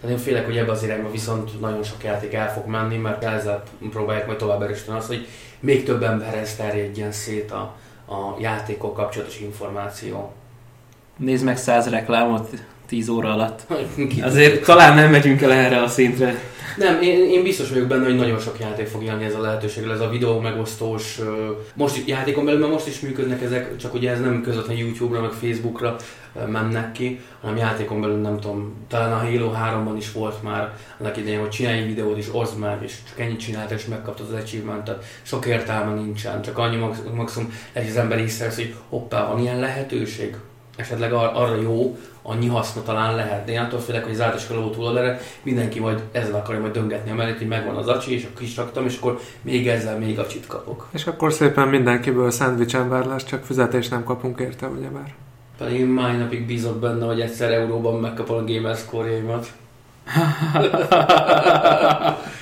Tehát én félek, hogy ebbe az irányba viszont nagyon sok játék el fog menni, mert ezzel próbálják majd tovább erősíteni azt, hogy még több emberhez terjedjen szét a, a játékok kapcsolatos információ. Nézd meg száz reklámot 10 óra alatt. Azért talán nem megyünk el erre a szintre. Nem, én, én biztos vagyok benne, hogy nagyon sok játék fog élni ez a lehetőséggel, ez a videó megosztós, most játékon belül, mert most is működnek ezek, csak ugye ez nem közvetlenül YouTube-ra, meg Facebook-ra mennek ki, hanem játékon belül nem tudom, talán a Halo 3-ban is volt már annak idején, hogy csinálj egy videót is, oszd meg, és csak ennyit csinált, és megkaptad az achievementet. Sok értelme nincsen, csak annyi maximum egy az ember észrevesz, hogy hoppá, van ilyen lehetőség, esetleg ar- arra jó, annyi haszna talán lehet. De én attól félek, hogy az általános túloldalra mindenki majd ezzel akarja majd döngetni a mellett, hogy megvan az acsi, és akkor is raktam, és akkor még ezzel még acsit kapok. És akkor szépen mindenkiből szendvics ember lesz, csak fizetés nem kapunk érte, ugye már? Pedig én mai napig bízok benne, hogy egyszer euróban megkapom a Gamerscore-jaimat.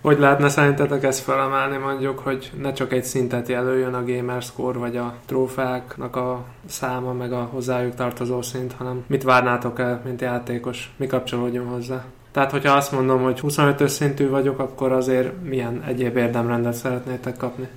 Hogy lehetne szerintetek ezt felemelni mondjuk, hogy ne csak egy szintet jelöljön a Gamerscore vagy a trófáknak a száma, meg a hozzájuk tartozó szint, hanem mit várnátok el, mint játékos, mi kapcsolódjon hozzá? Tehát, hogyha azt mondom, hogy 25-ös szintű vagyok, akkor azért milyen egyéb érdemrendet szeretnétek kapni?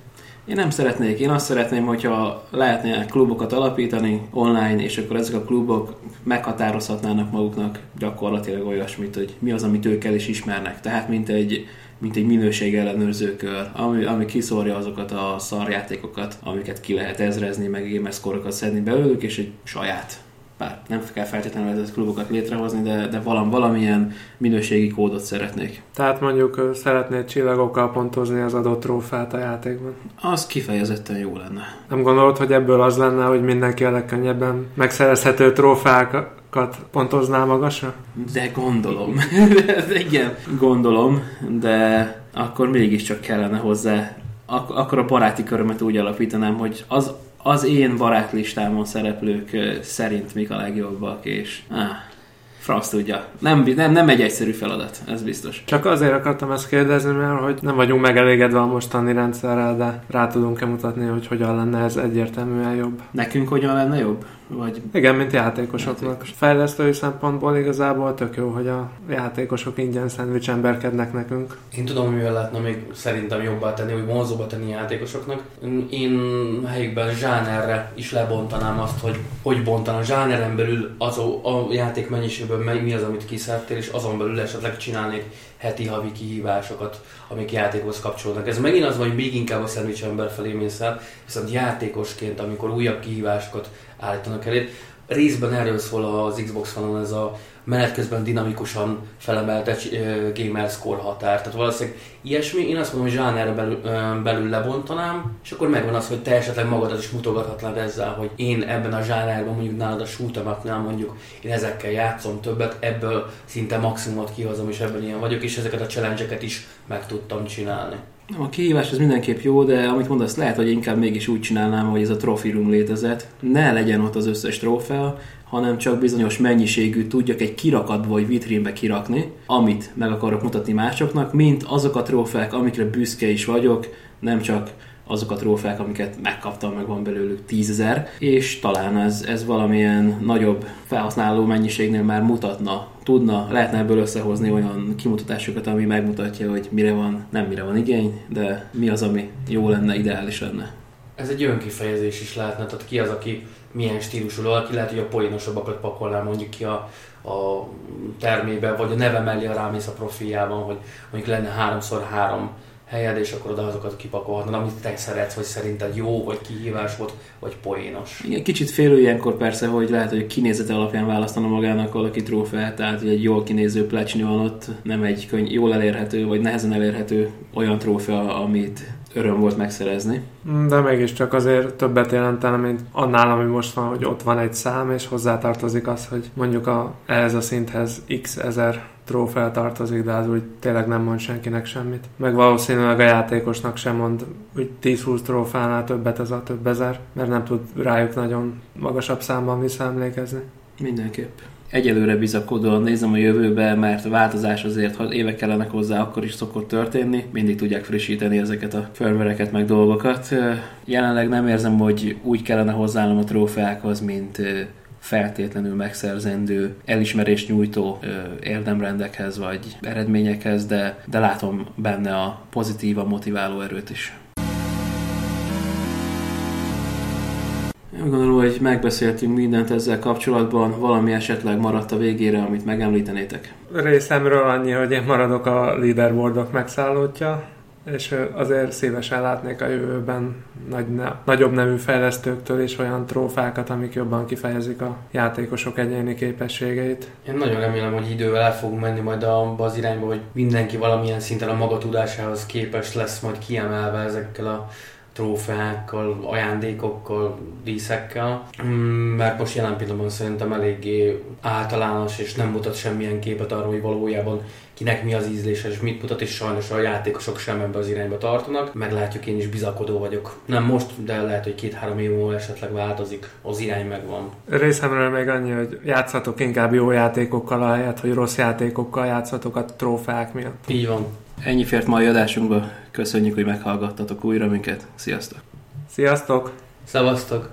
Én nem szeretnék. Én azt szeretném, hogyha lehetne klubokat alapítani online, és akkor ezek a klubok meghatározhatnának maguknak gyakorlatilag olyasmit, hogy mi az, amit ők el is ismernek. Tehát, mint egy mint egy minőség ellenőrzőkör, ami, ami kiszórja azokat a szarjátékokat, amiket ki lehet ezrezni, meg gamerscore szedni belőlük, és egy saját bár nem kell feltétlenül ezeket klubokat létrehozni, de, de valam, valamilyen minőségi kódot szeretnék. Tehát mondjuk szeretnéd csillagokkal pontozni az adott trófát a játékban? Az kifejezetten jó lenne. Nem gondolod, hogy ebből az lenne, hogy mindenki a legkönnyebben megszerezhető trófákat pontozná magasra? De gondolom. de igen, gondolom, de akkor mégiscsak kellene hozzá ak- akkor a baráti körömet úgy alapítanám, hogy az, az én barátlistámon szereplők szerint mik a legjobbak, és áh, franc tudja. Nem, nem, nem egy egyszerű feladat, ez biztos. Csak azért akartam ezt kérdezni, mert hogy nem vagyunk megelégedve a mostani rendszerrel, de rá tudunk-e mutatni, hogy hogyan lenne ez egyértelműen jobb. Nekünk hogyan lenne jobb? Vagy... Igen, mint játékosoknak. Játékos. Fejlesztői szempontból igazából tök jó, hogy a játékosok ingyen szendvics emberkednek nekünk. Én tudom, mivel lehetne még szerintem jobbá tenni, hogy vonzóba tenni a játékosoknak. Én helyükben zsánerre is lebontanám azt, hogy hogy bontan a zsáneren belül az a, a játék mennyiségben mi az, amit kiszertél, és azon belül esetleg csinálnék heti, havi kihívásokat, amik játékhoz kapcsolódnak. Ez megint az, hogy még inkább a szendvics ember felé mész el, viszont játékosként, amikor újabb kihívásokat állítanak elé, részben erről szól az Xbox One-on ez a menet közben dinamikusan felemelt egy gamer score határ. Tehát valószínűleg ilyesmi, én azt mondom, hogy zsánerre belül, belül lebontanám, és akkor megvan az, hogy te esetleg magadat is mutogathatnád ezzel, hogy én ebben a zsánerben, mondjuk nálad a shoot'em mondjuk én ezekkel játszom többet, ebből szinte maximumot kihozom, és ebben ilyen vagyok, és ezeket a challenge is meg tudtam csinálni. A kihívás az mindenképp jó, de amit mondasz, lehet, hogy inkább mégis úgy csinálnám, hogy ez a trophy room létezett. Ne legyen ott az összes trófea, hanem csak bizonyos mennyiségű tudjak egy kirakatba vagy vitrínbe kirakni, amit meg akarok mutatni másoknak, mint azok a trófeák, amikre büszke is vagyok, nem csak azok a trófeák, amiket megkaptam, meg van belőlük tízezer, és talán ez, ez valamilyen nagyobb felhasználó mennyiségnél már mutatna, tudna, lehetne ebből összehozni olyan kimutatásokat, ami megmutatja, hogy mire van, nem mire van igény, de mi az, ami jó lenne, ideális lenne. Ez egy önkifejezés is lehetne, tehát ki az, aki milyen stílusú, valaki lehet, hogy a poénosabbakat pakolná mondjuk ki a, a termébe, vagy a neve mellé, a rámész a profiljában, hogy mondjuk lenne háromszor három helyed, és akkor oda azokat kipakolhatnod, amit te szeretsz, vagy szerinted jó, vagy kihívás volt, vagy poénos. Igen, kicsit félő ilyenkor persze, hogy lehet, hogy kinézete alapján választana magának valaki trófeát, tehát hogy egy jól kinéző plecsni van ott, nem egy könny, jól elérhető, vagy nehezen elérhető olyan trófea, amit öröm volt megszerezni. De mégiscsak azért többet jelentene, mint annál, ami most van, hogy ott van egy szám, és hozzátartozik az, hogy mondjuk a, ehhez a szinthez x ezer trófea tartozik, de az úgy tényleg nem mond senkinek semmit. Meg valószínűleg a játékosnak sem mond úgy 10-20 trófánál többet ez a több ezer, mert nem tud rájuk nagyon magasabb számban visszaemlékezni. Mindenképp egyelőre bizakodóan nézem a jövőbe, mert változás azért, ha évek kellenek hozzá, akkor is szokott történni. Mindig tudják frissíteni ezeket a firmvereket, meg dolgokat. Jelenleg nem érzem, hogy úgy kellene hozzáállnom a trófeákhoz, mint feltétlenül megszerzendő, elismerést nyújtó ö, érdemrendekhez vagy eredményekhez, de, de látom benne a pozitív, a motiváló erőt is. Én gondolom, hogy megbeszéltünk mindent ezzel kapcsolatban, valami esetleg maradt a végére, amit megemlítenétek. Részemről annyi, hogy én maradok a leaderboardok megszállótja, és azért szívesen látnék a jövőben nagy, nagyobb nemű fejlesztőktől is olyan trófákat, amik jobban kifejezik a játékosok egyéni képességeit. Én nagyon remélem, hogy idővel el fogunk menni majd abba az irányba, hogy mindenki valamilyen szinten a maga tudásához képes lesz majd kiemelve ezekkel a trófeákkal, ajándékokkal, díszekkel, mm, mert most jelen pillanatban szerintem eléggé általános, és nem mutat semmilyen képet arról, hogy valójában kinek mi az ízlése, és mit mutat, és sajnos a játékosok sem ebbe az irányba tartanak. Meglátjuk, én is bizakodó vagyok. Nem most, de lehet, hogy két-három év múlva esetleg változik. Az irány megvan. Részemről még annyi, hogy játszatok inkább jó játékokkal, ahelyett, hogy rossz játékokkal játszatok a trófeák miatt. Így van. Ennyi fért mai adásunkba. Köszönjük, hogy meghallgattatok újra minket. Sziasztok! Sziasztok! Szevasztok!